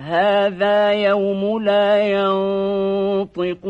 هذا يوم لا ينطقون.